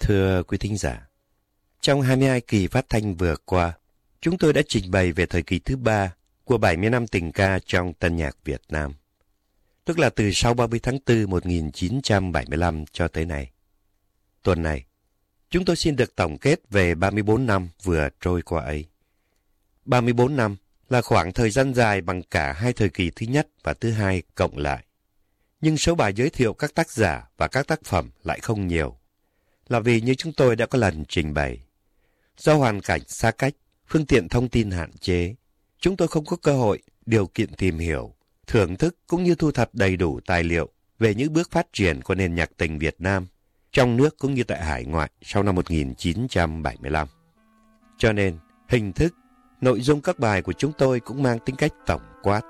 Thưa quý thính giả, trong 22 kỳ phát thanh vừa qua, chúng tôi đã trình bày về thời kỳ thứ ba của 70 năm tình ca trong tân nhạc Việt Nam, tức là từ sau 30 tháng 4 1975 cho tới nay. Tuần này, chúng tôi xin được tổng kết về 34 năm vừa trôi qua ấy. 34 năm là khoảng thời gian dài bằng cả hai thời kỳ thứ nhất và thứ hai cộng lại. Nhưng số bài giới thiệu các tác giả và các tác phẩm lại không nhiều. Là vì như chúng tôi đã có lần trình bày. Do hoàn cảnh xa cách, phương tiện thông tin hạn chế, chúng tôi không có cơ hội, điều kiện tìm hiểu, thưởng thức cũng như thu thập đầy đủ tài liệu về những bước phát triển của nền nhạc tình Việt Nam trong nước cũng như tại hải ngoại sau năm 1975. Cho nên, hình thức, nội dung các bài của chúng tôi cũng mang tính cách tổng quát.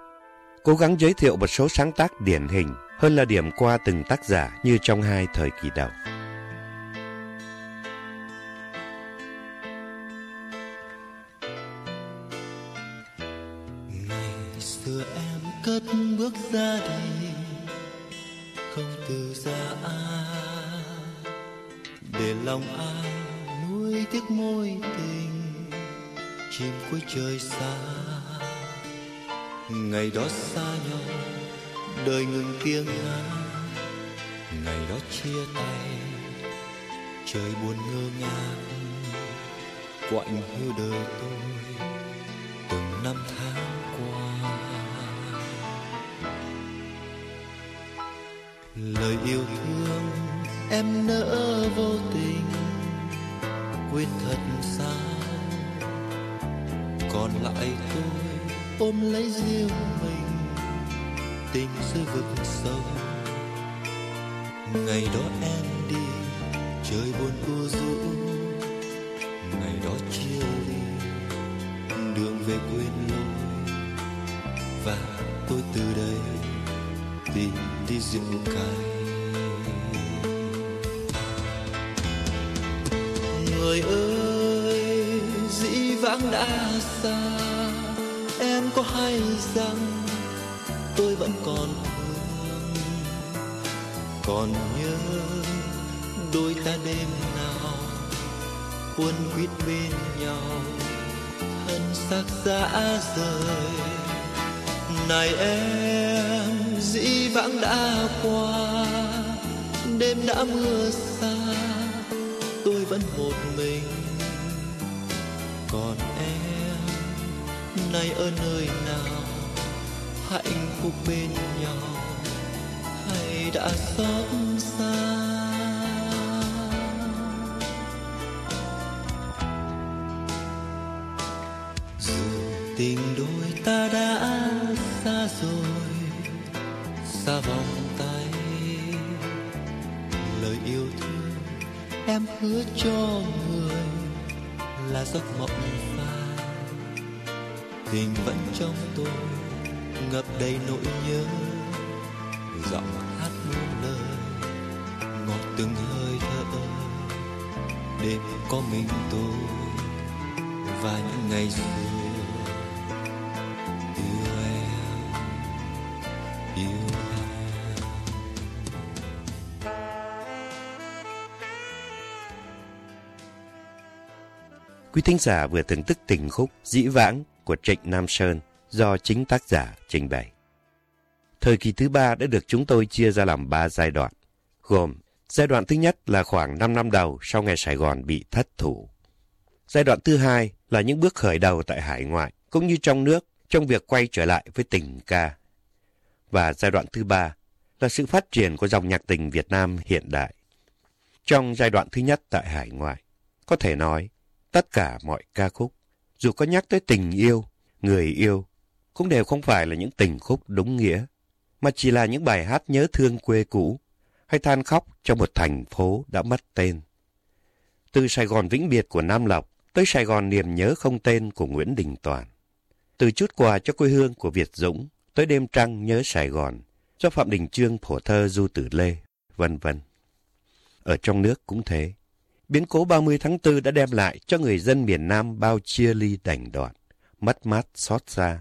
Cố gắng giới thiệu một số sáng tác điển hình hơn là điểm qua từng tác giả như trong hai thời kỳ đầu. Ngày xưa em cất bước ra đây, Không từ xa ai, để lòng ai nuôi tiếc mối tình chim cuối trời xa. Ngày đó xa nhau, đời ngừng tiếng hát ngày đó chia tay, trời buồn ngơ ngác. Quạnh hưu đời tôi, từng năm tháng qua. Lời yêu thương em nỡ vô tình, quên thật sao lại tôi ôm lấy riêng mình, tình rơi vực sâu. Ngày đó em đi, trời buồn u rũ. Ngày đó chia ly, đường về quên lối và tôi từ đây tìm đi rượu cay tháng đã xa, em có hay rằng tôi vẫn còn thương còn nhớ đôi ta đêm nào quân quýt bên nhau, thân xác dã rời. Này em, dĩ vãng đã qua, đêm đã mưa xa, tôi vẫn một mình còn em. Nay ở nơi nào, hạnh phúc bên nhau, hay đã xót xa? Dù tình đôi ta đã xa rồi, xa vòng tay. Lời yêu thương em hứa cho người là giấc mộng phai. Tình vẫn trong tôi, ngập đầy nỗi nhớ. Giọng hát muôn lời, ngọt từng hơi thở. Đêm có mình tôi, và những ngày xưa. Quý thính giả vừa thưởng thức tình khúc Dĩ vãng của Trịnh Nam Sơn do chính tác giả trình bày. Thời kỳ thứ ba đã được chúng tôi chia ra làm ba giai đoạn, gồm giai đoạn thứ nhất là khoảng 5 năm đầu sau ngày Sài Gòn bị thất thủ. Giai đoạn thứ hai là những bước khởi đầu tại hải ngoại cũng như trong nước trong việc quay trở lại với tình ca. Và giai đoạn thứ ba là sự phát triển của dòng nhạc tình Việt Nam hiện đại. Trong giai đoạn thứ nhất tại hải ngoại, có thể nói tất cả mọi ca khúc, dù có nhắc tới tình yêu, người yêu, cũng đều không phải là những tình khúc đúng nghĩa, mà chỉ là những bài hát nhớ thương quê cũ hay than khóc trong một thành phố đã mất tên. Từ Sài Gòn vĩnh biệt của Nam Lộc tới Sài Gòn niềm nhớ không tên của Nguyễn Đình Toàn. Từ chút quà cho quê hương của Việt Dũng tới đêm trăng nhớ Sài Gòn do Phạm Đình Trương phổ thơ Du Tử Lê, vân vân. Ở trong nước cũng thế. Biến cố 30 tháng 4 đã đem lại cho người dân miền Nam bao chia ly đành đoạn, mất mát xót xa.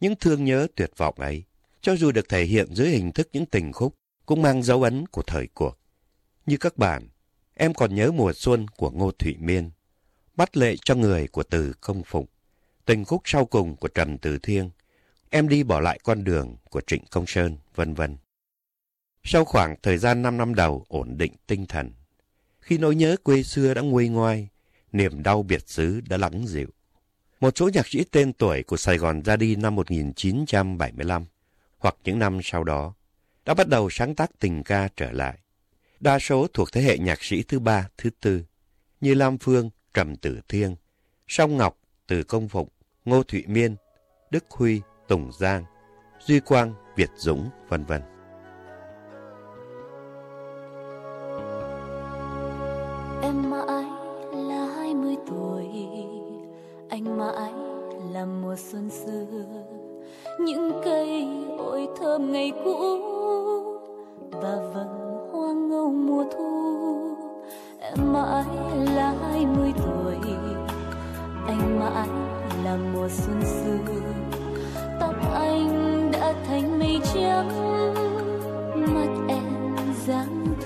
Những thương nhớ tuyệt vọng ấy, cho dù được thể hiện dưới hình thức những tình khúc, cũng mang dấu ấn của thời cuộc. Như các bạn, em còn nhớ mùa xuân của Ngô Thụy Miên, bắt lệ cho người của Từ Công Phụng, tình khúc sau cùng của Trần Từ Thiên, em đi bỏ lại con đường của Trịnh Công Sơn, vân vân. Sau khoảng thời gian 5 năm đầu ổn định tinh thần, khi nỗi nhớ quê xưa đã nguôi ngoai, niềm đau biệt xứ đã lắng dịu. Một số nhạc sĩ tên tuổi của Sài Gòn ra đi năm 1975 hoặc những năm sau đó đã bắt đầu sáng tác tình ca trở lại. Đa số thuộc thế hệ nhạc sĩ thứ ba, thứ tư, như Lam Phương, Trầm Tử Thiên, Song Ngọc, Từ Công Phụng, Ngô Thụy Miên, Đức Huy, Tùng Giang, Duy Quang, Việt Dũng, vân vân.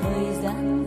Thời gian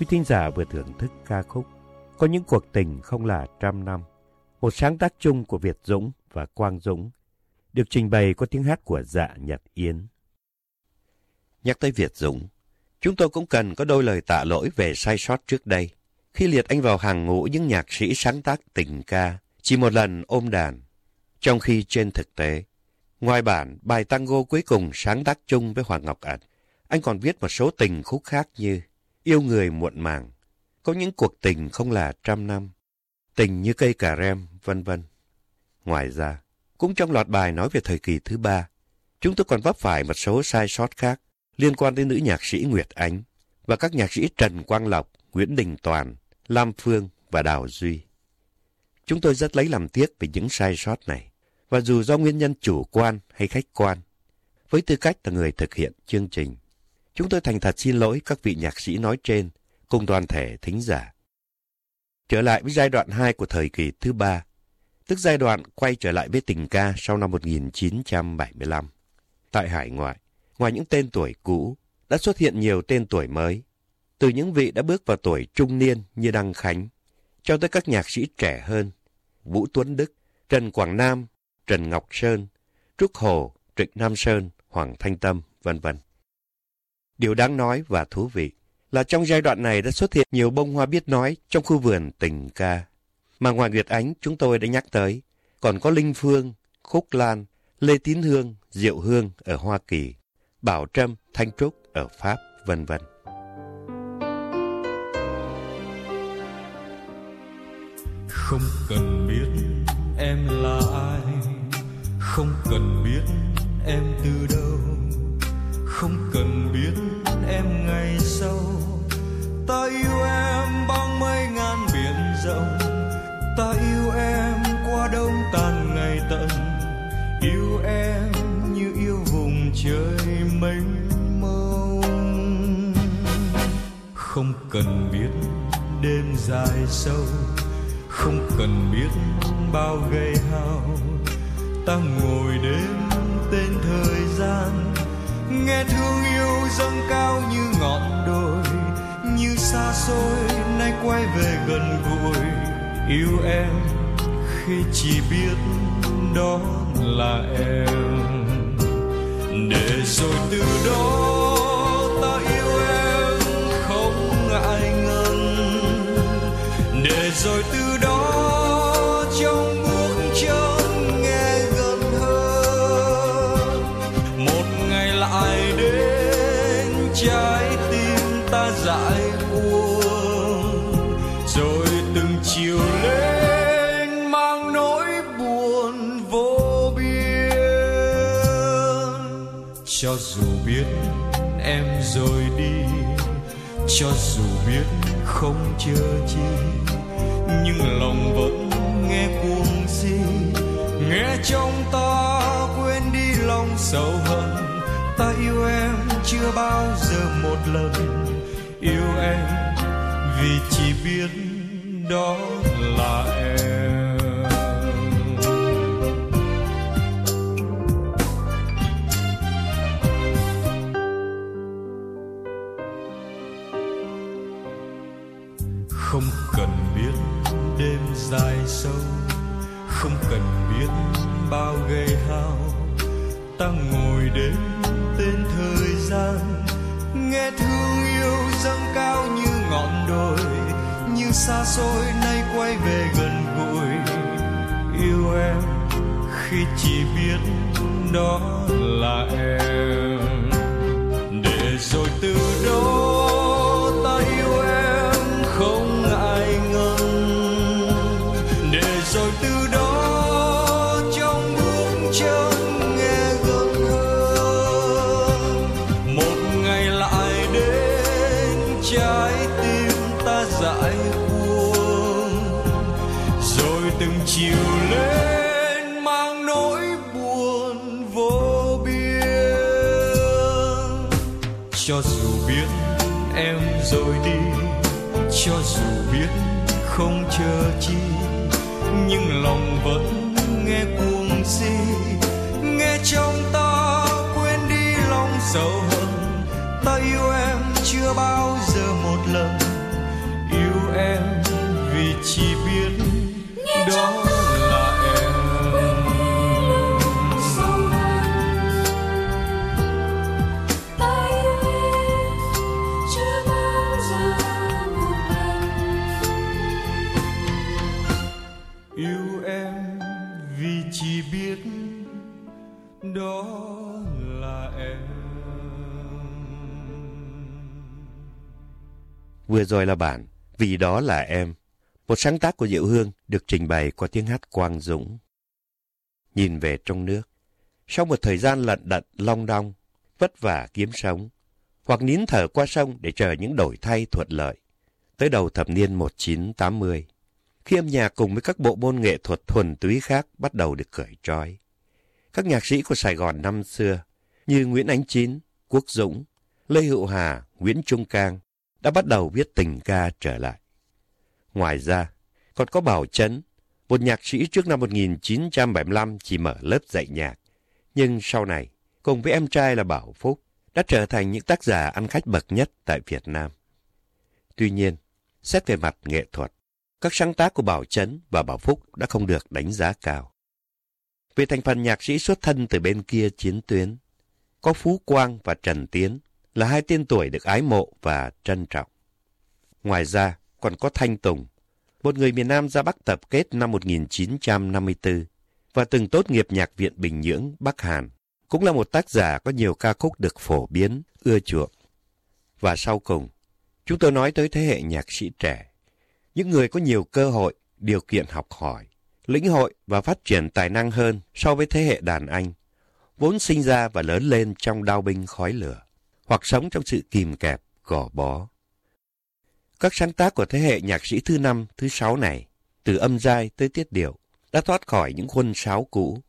Quý thính giả vừa thưởng thức ca khúc Có những cuộc tình không là trăm năm, một sáng tác chung của Việt Dũng và Quang Dũng, được trình bày qua tiếng hát của dạ Nhật Yến. Nhắc tới Việt Dũng, chúng tôi cũng cần có đôi lời tạ lỗi về sai sót trước đây, khi liệt anh vào hàng ngũ những nhạc sĩ sáng tác tình ca, chỉ một lần ôm đàn. Trong khi trên thực tế, ngoài bản bài tango cuối cùng sáng tác chung với Hoàng Ngọc Ảnh, anh còn viết một số tình khúc khác như Yêu người muộn màng, Có những cuộc tình không là trăm năm, Tình như cây cà rem, vân vân. Ngoài ra, cũng trong loạt bài nói về thời kỳ thứ ba, chúng tôi còn vấp phải một số sai sót khác liên quan đến nữ nhạc sĩ Nguyệt Ánh và các nhạc sĩ Trần Quang Lộc, Nguyễn Đình Toàn, Lam Phương và Đào Duy. Chúng tôi rất lấy làm tiếc về những sai sót này, và dù do nguyên nhân chủ quan hay khách quan, với tư cách là người thực hiện chương trình, chúng tôi thành thật xin lỗi các vị nhạc sĩ nói trên cùng toàn thể thính giả. Trở lại với giai đoạn 2 của thời kỳ thứ ba, tức giai đoạn quay trở lại với tình ca sau năm 1975. Tại hải ngoại, ngoài những tên tuổi cũ, đã xuất hiện nhiều tên tuổi mới. Từ những vị đã bước vào tuổi trung niên như Đăng Khánh, cho tới các nhạc sĩ trẻ hơn, Vũ Tuấn Đức, Trần Quảng Nam, Trần Ngọc Sơn, Trúc Hồ, Trịnh Nam Sơn, Hoàng Thanh Tâm, vân vân. Điều đáng nói và thú vị là trong giai đoạn này đã xuất hiện nhiều bông hoa biết nói trong khu vườn tình ca. Mà ngoài Nguyệt Ánh chúng tôi đã nhắc tới, còn có Linh Phương, Khúc Lan, Lê Tín Hương, Diệu Hương ở Hoa Kỳ, Bảo Trâm, Thanh Trúc ở Pháp, vân vân. Không cần biết em là ai, không cần biết em từ đâu, cần biết đêm dài sâu, không cần biết bao gây hao. Ta ngồi đêm tên thời gian, nghe thương yêu dâng cao như ngọn đồi. Như xa xôi, nay quay về gần gũi, yêu em khi chỉ biết đó là em. Để rồi từ đó cho dù biết em rồi đi, cho dù biết không chờ chi, nhưng lòng vẫn nghe cuồng si. Nghe trong ta quên đi lòng sầu hận, ta yêu em chưa bao giờ một lần. Yêu em vì chỉ biết đó là em. Xôi nay quay về gần gũi. Yêu em khi chỉ biết đó là em. Để rồi từ rồi đi. Cho dù biết không chờ chi nhưng lòng vẫn nghe cuồng si. Nghe trong ta quên đi lòng sầu hận ta yêu em chưa bao giờ một lần. Em vì chỉ biết đó. là đó là em Vừa rồi là bản Vì đó là em, một sáng tác của Diệu Hương được trình bày qua tiếng hát Quang Dũng. Nhìn về trong nước, sau một thời gian lận đận long đong, vất vả kiếm sống, hoặc nín thở qua sông để chờ những đổi thay thuận lợi. Tới đầu thập niên 1980, khi âm nhạc cùng với các bộ môn nghệ thuật thuần túy khác bắt đầu được cởi trói. Các nhạc sĩ của Sài Gòn năm xưa như Nguyễn Ánh Chín, Quốc Dũng, Lê Hữu Hà, Nguyễn Trung Cang đã bắt đầu viết tình ca trở lại. Ngoài ra, còn có Bảo Trấn, một nhạc sĩ trước năm 1975 chỉ mở lớp dạy nhạc, nhưng sau này, cùng với em trai là Bảo Phúc, đã trở thành những tác giả ăn khách bậc nhất tại Việt Nam. Tuy nhiên, xét về mặt nghệ thuật, các sáng tác của Bảo Trấn và Bảo Phúc đã không được đánh giá cao. Về thành phần nhạc sĩ xuất thân từ bên kia chiến tuyến, có Phú Quang và Trần Tiến là hai tên tuổi được ái mộ và trân trọng. Ngoài ra, còn có Thanh Tùng, một người miền Nam ra Bắc tập kết năm 1954 và từng tốt nghiệp Nhạc viện Bình Nhưỡng, Bắc Hàn, cũng là một tác giả có nhiều ca khúc được phổ biến, ưa chuộng. Và sau cùng, chúng tôi nói tới thế hệ nhạc sĩ trẻ, những người có nhiều cơ hội, điều kiện học hỏi, lĩnh hội và phát triển tài năng hơn so với thế hệ đàn anh, vốn sinh ra và lớn lên trong đao binh khói lửa, hoặc sống trong sự kìm kẹp, gò bó. Các sáng tác của thế hệ nhạc sĩ thứ năm, thứ sáu này, từ âm giai tới tiết điệu, đã thoát khỏi những khuôn sáo cũ,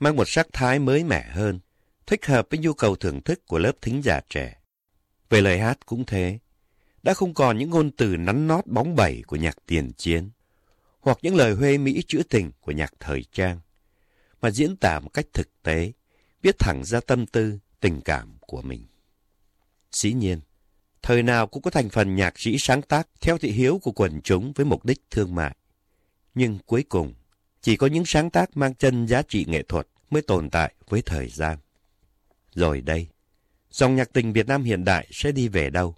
mang một sắc thái mới mẻ hơn, thích hợp với nhu cầu thưởng thức của lớp thính giả trẻ. Về lời hát cũng thế, đã không còn những ngôn từ nắn nót bóng bẩy của nhạc tiền chiến, hoặc những lời huê mỹ trữ tình của nhạc thời trang, mà diễn tả một cách thực tế, viết thẳng ra tâm tư, tình cảm của mình. Dĩ nhiên, thời nào cũng có thành phần nhạc sĩ sáng tác theo thị hiếu của quần chúng với mục đích thương mại. Nhưng cuối cùng, chỉ có những sáng tác mang chân giá trị nghệ thuật mới tồn tại với thời gian. Rồi đây, dòng nhạc tình Việt Nam hiện đại sẽ đi về đâu?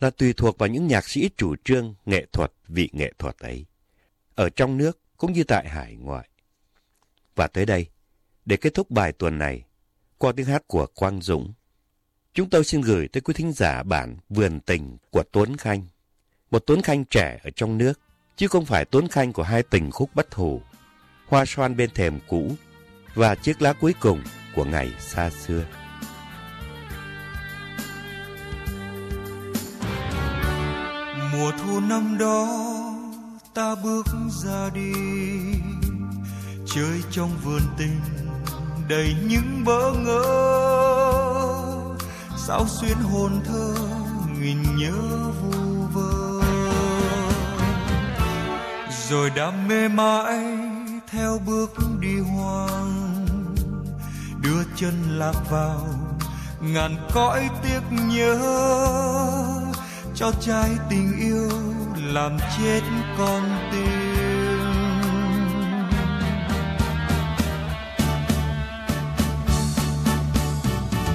Là tùy thuộc vào những nhạc sĩ chủ trương nghệ thuật vị nghệ thuật ấy. Ở trong nước cũng như tại hải ngoại. Và tới đây, để kết thúc bài tuần này, qua tiếng hát của Quang Dũng, chúng tôi xin gửi tới quý thính giả bản Vườn Tình của Tuấn Khanh. Một Tuấn Khanh trẻ ở trong nước, chứ không phải Tuấn Khanh của hai tình khúc bất hủ, hoa xoan bên thềm cũ và chiếc lá cuối cùng của ngày xa xưa. mùa thu năm đó ta bước ra đi. Chơi trong vườn tình đầy những bỡ ngỡ. Sao xuyên hồn thơ nghìn nhớ vu vơ. Rồi đam mê mãi theo bước đi hoang. Đưa chân lạc vào ngàn cõi tiếc nhớ. Cho trái tình yêu làm chết con tim.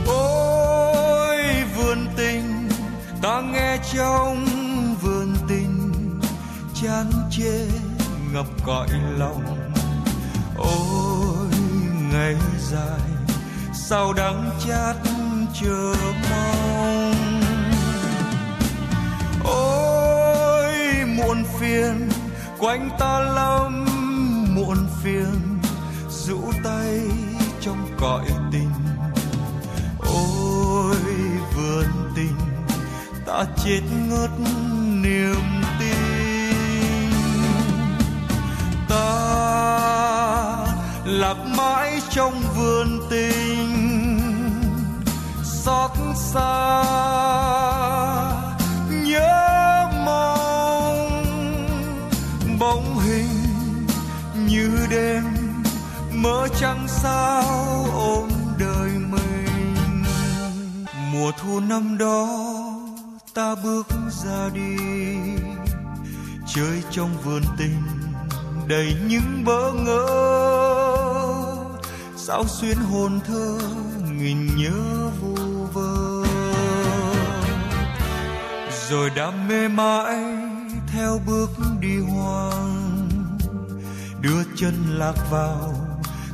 Ôi, vườn tình, ta nghe trong vườn tình, chán chê ngập cõi lòng. Ôi, ngày dài, sao đắng chát chờ mong. Ôi phiền quanh ta lắm muộn phiền, rũ tay trong cõi tình. Ôi, vườn tình, ta chết ngất niềm tin. Ta lạc mãi trong vườn tình, xót xa sao ôm đời mình? Mùa thu năm đó, ta bước ra đi. Chơi trong vườn tình, đầy những bỡ ngỡ. Sao xuyên hồn thơ, nghìn nhớ vu vơ. Rồi đam mê mãi, theo bước đi hoang. Đưa chân lạc vào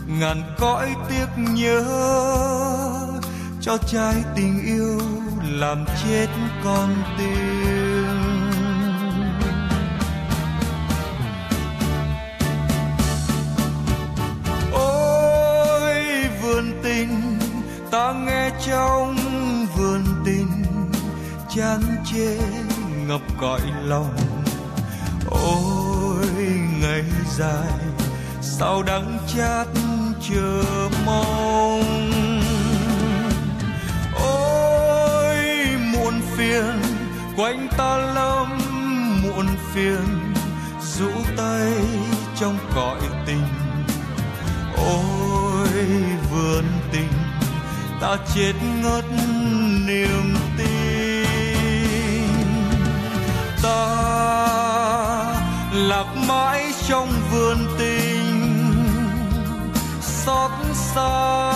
ngàn cõi tiếc nhớ, cho trái tình yêu làm chết con tim. Ôi, vườn tình, ta nghe trong vườn tình, chán chê ngập cõi lòng. Ôi, ngày dài, sao đắng chát chờ mong. Ôi, muộn phiền, quanh ta lắm muộn phiền, rũ tay trong cõi tình. Ôi, vườn tình, ta chết ngất niềm tin. Ta lạc mãi trong vườn xót